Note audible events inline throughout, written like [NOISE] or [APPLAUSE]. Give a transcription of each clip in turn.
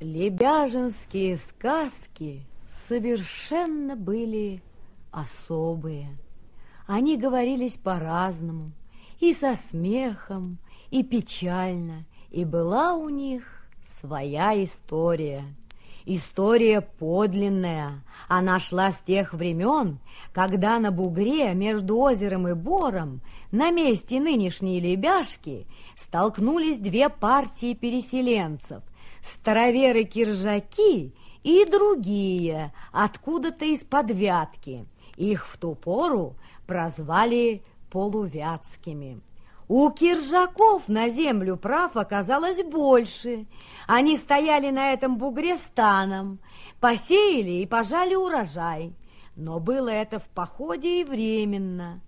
Лебяжинские сказки совершенно были особые. Они говорились по-разному, и со смехом, и печально, и была у них своя история. История подлинная. Она шла с тех времен, когда на бугре между озером и бором на месте нынешней лебяшки столкнулись две партии переселенцев – староверы-киржаки и другие, откуда-то из-под Вятки. Их в ту пору прозвали полувятскими. У киржаков на землю прав оказалось больше. Они стояли на этом бугре станом, посеяли и пожали урожай. Но было это в походе и временно.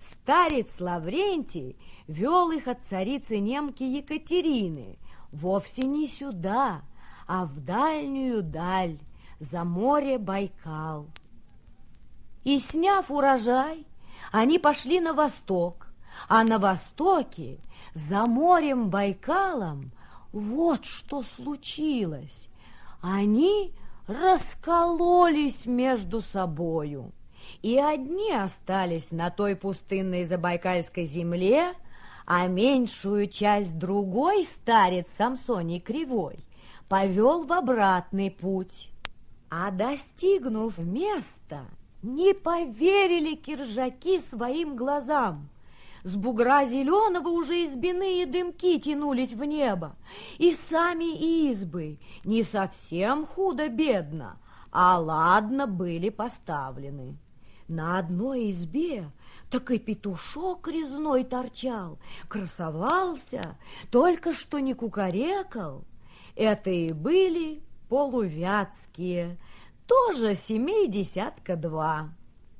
Старец Лаврентий вел их от царицы немки Екатерины – вовсе не сюда, а в дальнюю даль, за море Байкал. И, сняв урожай, они пошли на восток, а на востоке, за морем Байкалом, вот что случилось. Они раскололись между собою, и одни остались на той пустынной забайкальской земле, а меньшую часть другой старец Самсоний Кривой повел в обратный путь. А достигнув места, не поверили киржаки своим глазам. С бугра зеленого уже избиные дымки тянулись в небо, и сами избы не совсем худо-бедно, а ладно были поставлены. На одной избе так и петушок резной торчал, красовался, только что не кукарекал. Это и были полувятские, тоже семей десятка два.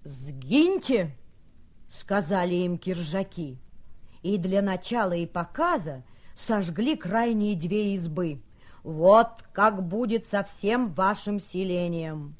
«Сгиньте!» — сказали им киржаки, и для начала и показа сожгли крайние две избы. Вот как будет со всем вашим селением.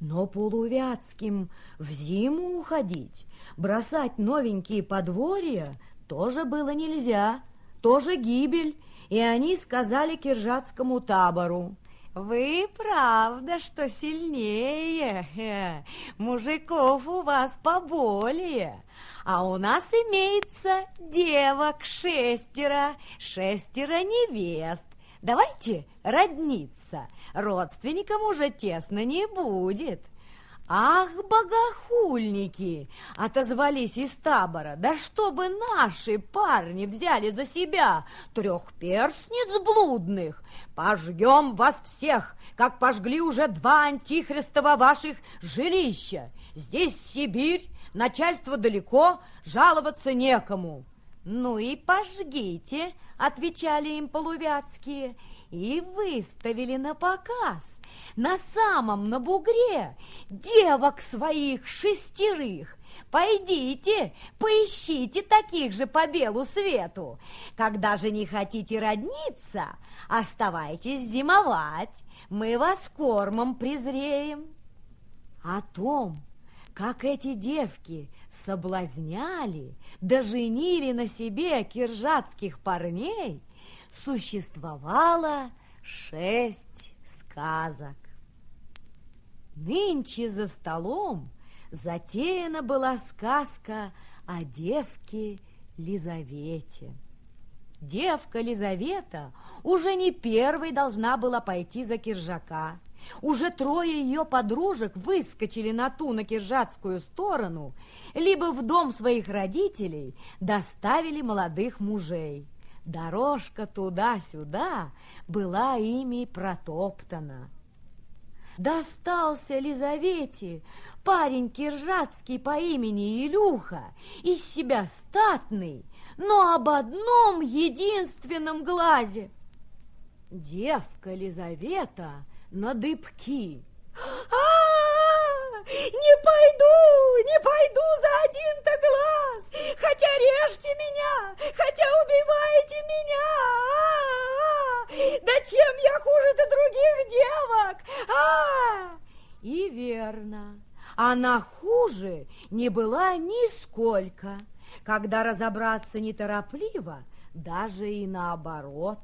Но полувятским в зиму уходить. Бросать новенькие подворья тоже было нельзя, тоже гибель, и они сказали киржатскому табору, «Вы правда, что сильнее, мужиков у вас поболее, а у нас имеется девок шестеро, шестеро невест. Давайте родниться, родственникам уже тесно не будет». «Ах, богохульники!» — отозвались из табора. «Да чтобы наши парни взяли за себя трехперстниц блудных! Пожгем вас всех, как пожгли уже два антихристова ваших жилища! Здесь Сибирь, начальство далеко, жаловаться некому!» «Ну и пожгите!» — отвечали им полувятские, и выставили на показ на самом на бугре девок своих шестерых. Пойдите, поищите таких же по белу свету. Когда же не хотите родниться, оставайтесь зимовать, мы вас кормом презреем. О том, как эти девки соблазняли, доженили на себе киржатских парней, существовало шесть сказок. Нынче за столом затеяна была сказка о девке Лизавете. Девка Лизавета уже не первой должна была пойти за киржака. Уже трое ее подружек выскочили на ту на киржатскую сторону, либо в дом своих родителей доставили молодых мужей. Дорожка туда-сюда была ими протоптана. Достался Лизавете парень киржатский по имени Илюха, из себя статный, но об одном единственном глазе. Девка Лизавета на дыбки. А, не пойду, не пойду за один-то глаз, хотя режьте меня, хотя убивайте меня. А, да чем я хуже-то других девок? А! И верно, она хуже не была нисколько, когда разобраться неторопливо, даже и наоборот.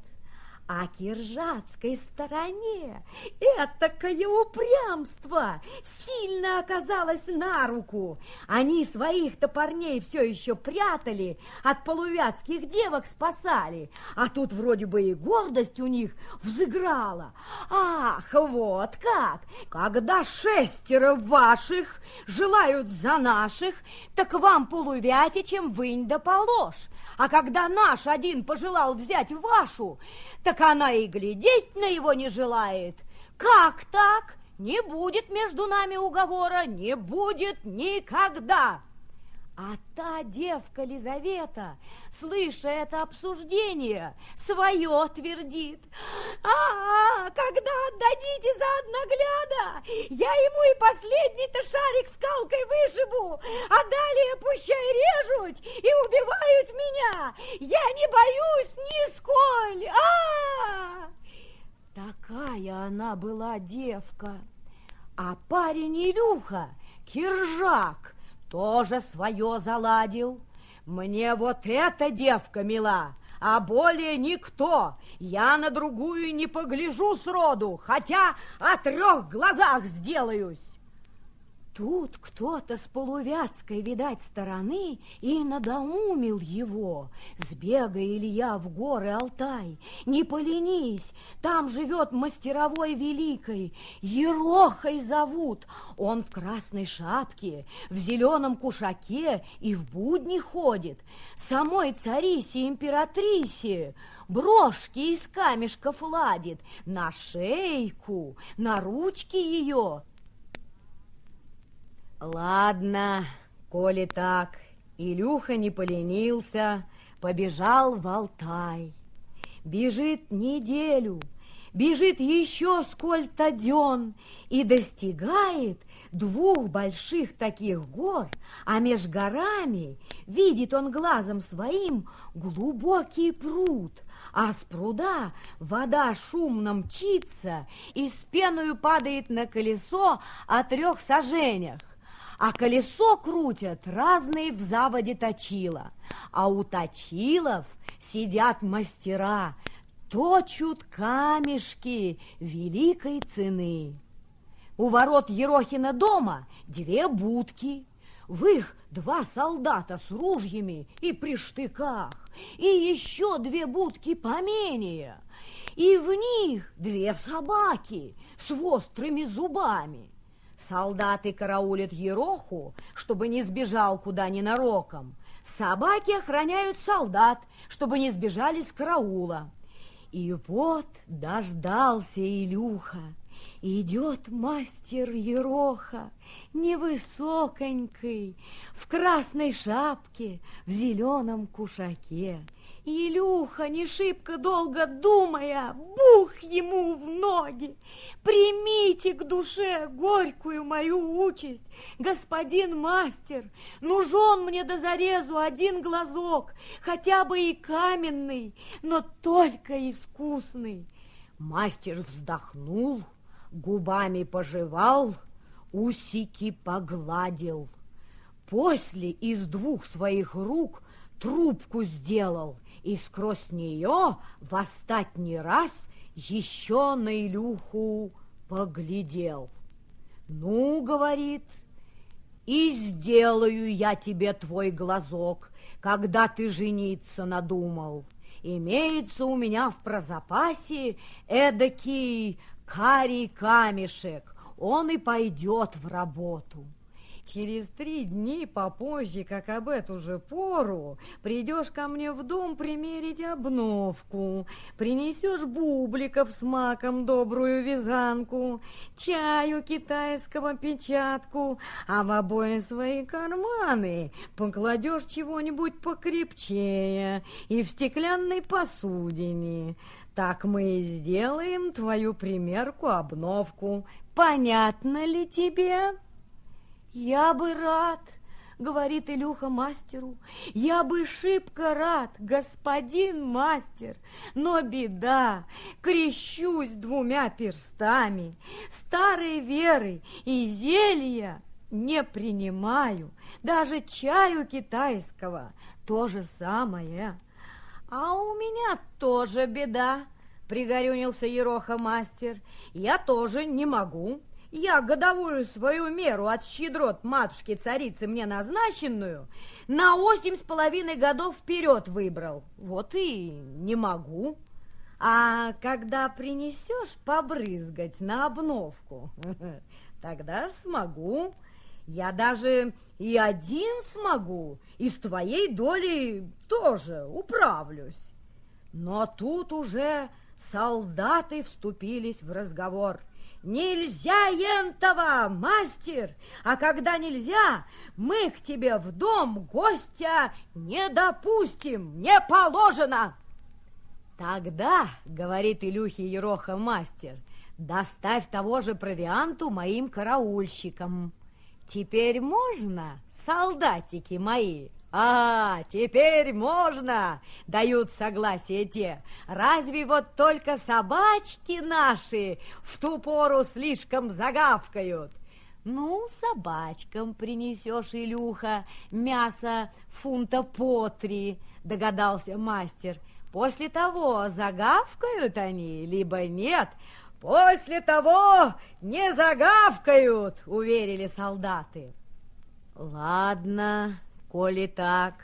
А киржатской стороне этакое упрямство сильно оказалось на руку. Они своих-то парней все еще прятали, от полувятских девок спасали, а тут вроде бы и гордость у них взыграла. Ах, вот как! Когда шестеро ваших желают за наших, так вам полувятичем вынь да положь. А когда наш один пожелал взять вашу, так она и глядеть на его не желает. Как так? Не будет между нами уговора, не будет никогда. А та девка Лизавета, слыша это обсуждение, свое твердит. А, -а, -а когда отдадите за одногляда, я ему и последний-то шарик скалкой вышибу, а далее пущай режут и убивают меня. Я не боюсь нисколь. А, -а, -а! Такая она была девка. А парень Илюха, Киржак, тоже свое заладил. Мне вот эта девка мила, а более никто. Я на другую не погляжу сроду, хотя о трех глазах сделаюсь. Тут кто-то с полувятской, видать, стороны и надоумил его. Сбегай, Илья, в горы Алтай, не поленись, там живет мастеровой великой, Ерохой зовут. Он в красной шапке, в зеленом кушаке и в будни ходит. Самой царисе императрисе брошки из камешков ладит на шейку, на ручки ее. Ладно, коли так, Илюха не поленился, побежал в Алтай. Бежит неделю, бежит еще сколько дён и достигает двух больших таких гор, а меж горами видит он глазом своим глубокий пруд, а с пруда вода шумно мчится и с пеною падает на колесо о трех сажениях а колесо крутят разные в заводе точила, а у точилов сидят мастера, точут камешки великой цены. У ворот Ерохина дома две будки, в их два солдата с ружьями и при штыках, и еще две будки поменее, и в них две собаки с острыми зубами. Солдаты караулят Ероху, чтобы не сбежал куда ненароком. Собаки охраняют солдат, чтобы не сбежали с караула. И вот дождался Илюха. Идет мастер Ероха, невысоконький, в красной шапке, в зеленом кушаке. Илюха, не шибко долго думая, бух ему в ноги. Примите к душе горькую мою участь, господин мастер. Нужен мне до зарезу один глазок, хотя бы и каменный, но только искусный. Мастер вздохнул, губами пожевал, усики погладил. После из двух своих рук трубку сделал и сквозь нее в остатний раз еще на Илюху поглядел. «Ну, — говорит, — и сделаю я тебе твой глазок, когда ты жениться надумал. Имеется у меня в прозапасе эдакий карий камешек, он и пойдет в работу». Через три дни попозже, как об эту же пору, придешь ко мне в дом примерить обновку, принесешь бубликов с маком добрую вязанку, чаю китайского печатку, а в обои свои карманы покладешь чего-нибудь покрепче и в стеклянной посудине. Так мы и сделаем твою примерку-обновку. Понятно ли тебе?» «Я бы рад», — говорит Илюха мастеру, «я бы шибко рад, господин мастер, но беда, крещусь двумя перстами, старой веры и зелья не принимаю, даже чаю китайского, то же самое. А у меня тоже беда, пригорюнился Ероха-мастер, я тоже не могу. Я годовую свою меру от щедрот матушки-царицы мне назначенную на восемь с половиной годов вперед выбрал. Вот и не могу. А когда принесешь побрызгать на обновку, [LAUGHS] тогда смогу. Я даже и один смогу, и с твоей долей тоже управлюсь. Но тут уже солдаты вступились в разговор. Нельзя ентова, мастер, а когда нельзя, мы к тебе в дом гостя не допустим, не положено. Тогда, говорит Илюхи Ероха мастер, доставь того же провианту моим караульщикам. Теперь можно, солдатики мои? А, теперь можно, дают согласие те. Разве вот только собачки наши в ту пору слишком загавкают? Ну, собачкам принесешь, Илюха, мясо фунта по три, догадался мастер. После того загавкают они, либо нет. После того не загавкают, уверили солдаты. Ладно, коли так.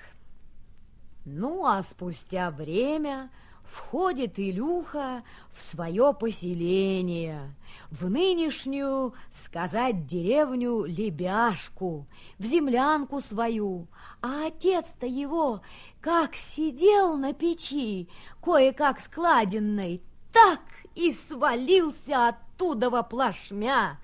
Ну, а спустя время входит Илюха в свое поселение, в нынешнюю, сказать, деревню Лебяшку, в землянку свою, а отец-то его как сидел на печи, кое-как складенной, так и свалился оттуда во плашмя.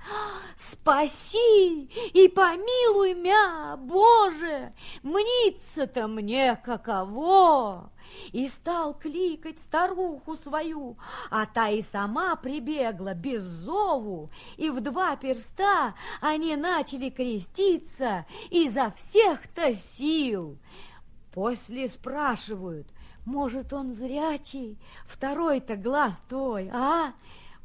Спаси и помилуй мя, Боже, мнится-то мне каково. И стал кликать старуху свою, а та и сама прибегла без зову, и в два перста они начали креститься изо всех-то сил. После спрашивают, может, он зрячий, второй-то глаз твой, а?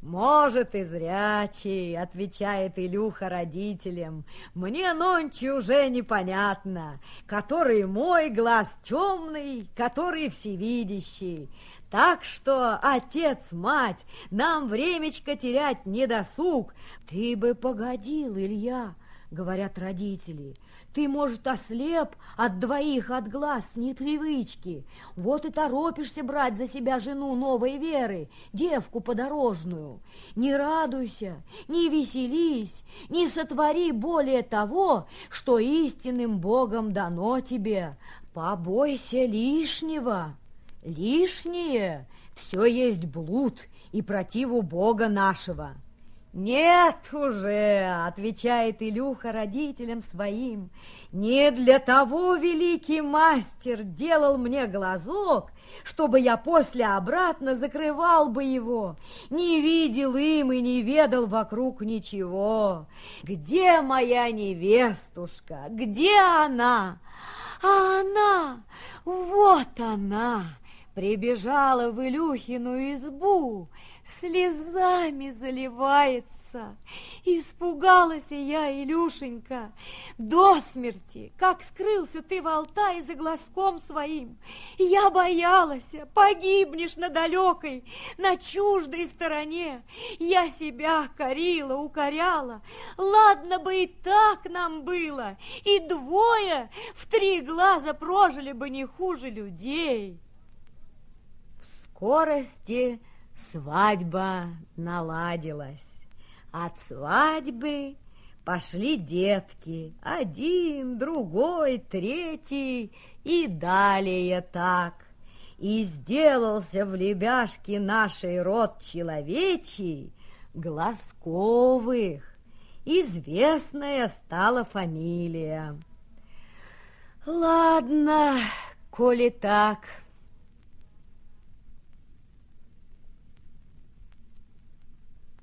«Может, и зрячий», — отвечает Илюха родителям. «Мне нонче уже непонятно, который мой глаз темный, который всевидящий. Так что, отец, мать, нам времечко терять не досуг. Ты бы погодил, Илья, — говорят родители, — ты, может, ослеп от двоих от глаз непривычки. Вот и торопишься брать за себя жену новой веры, девку подорожную. Не радуйся, не веселись, не сотвори более того, что истинным Богом дано тебе. Побойся лишнего. Лишнее все есть блуд и противу Бога нашего. «Нет уже», — отвечает Илюха родителям своим, «не для того великий мастер делал мне глазок, чтобы я после обратно закрывал бы его, не видел им и не ведал вокруг ничего. Где моя невестушка? Где она? А она, вот она!» Прибежала в Илюхину избу, слезами заливается. Испугалась я, Илюшенька, до смерти, как скрылся ты в Алтае за глазком своим. Я боялась, погибнешь на далекой, на чуждой стороне. Я себя корила, укоряла. Ладно бы и так нам было, и двое в три глаза прожили бы не хуже людей. В скорости Свадьба наладилась. От свадьбы пошли детки, один, другой, третий, и далее так. И сделался в лебяшке нашей род человечий Глазковых. Известная стала фамилия. Ладно, коли так,